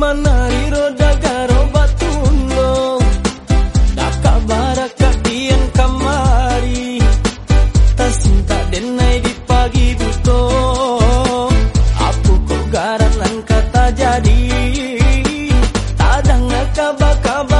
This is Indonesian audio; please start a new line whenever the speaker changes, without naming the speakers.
manari roda garo batuno Daka baraka kemari, kamari. Tasinta denai di pagi buto. Aku kok garan lan kata jadi. Tadang nakaba-kaba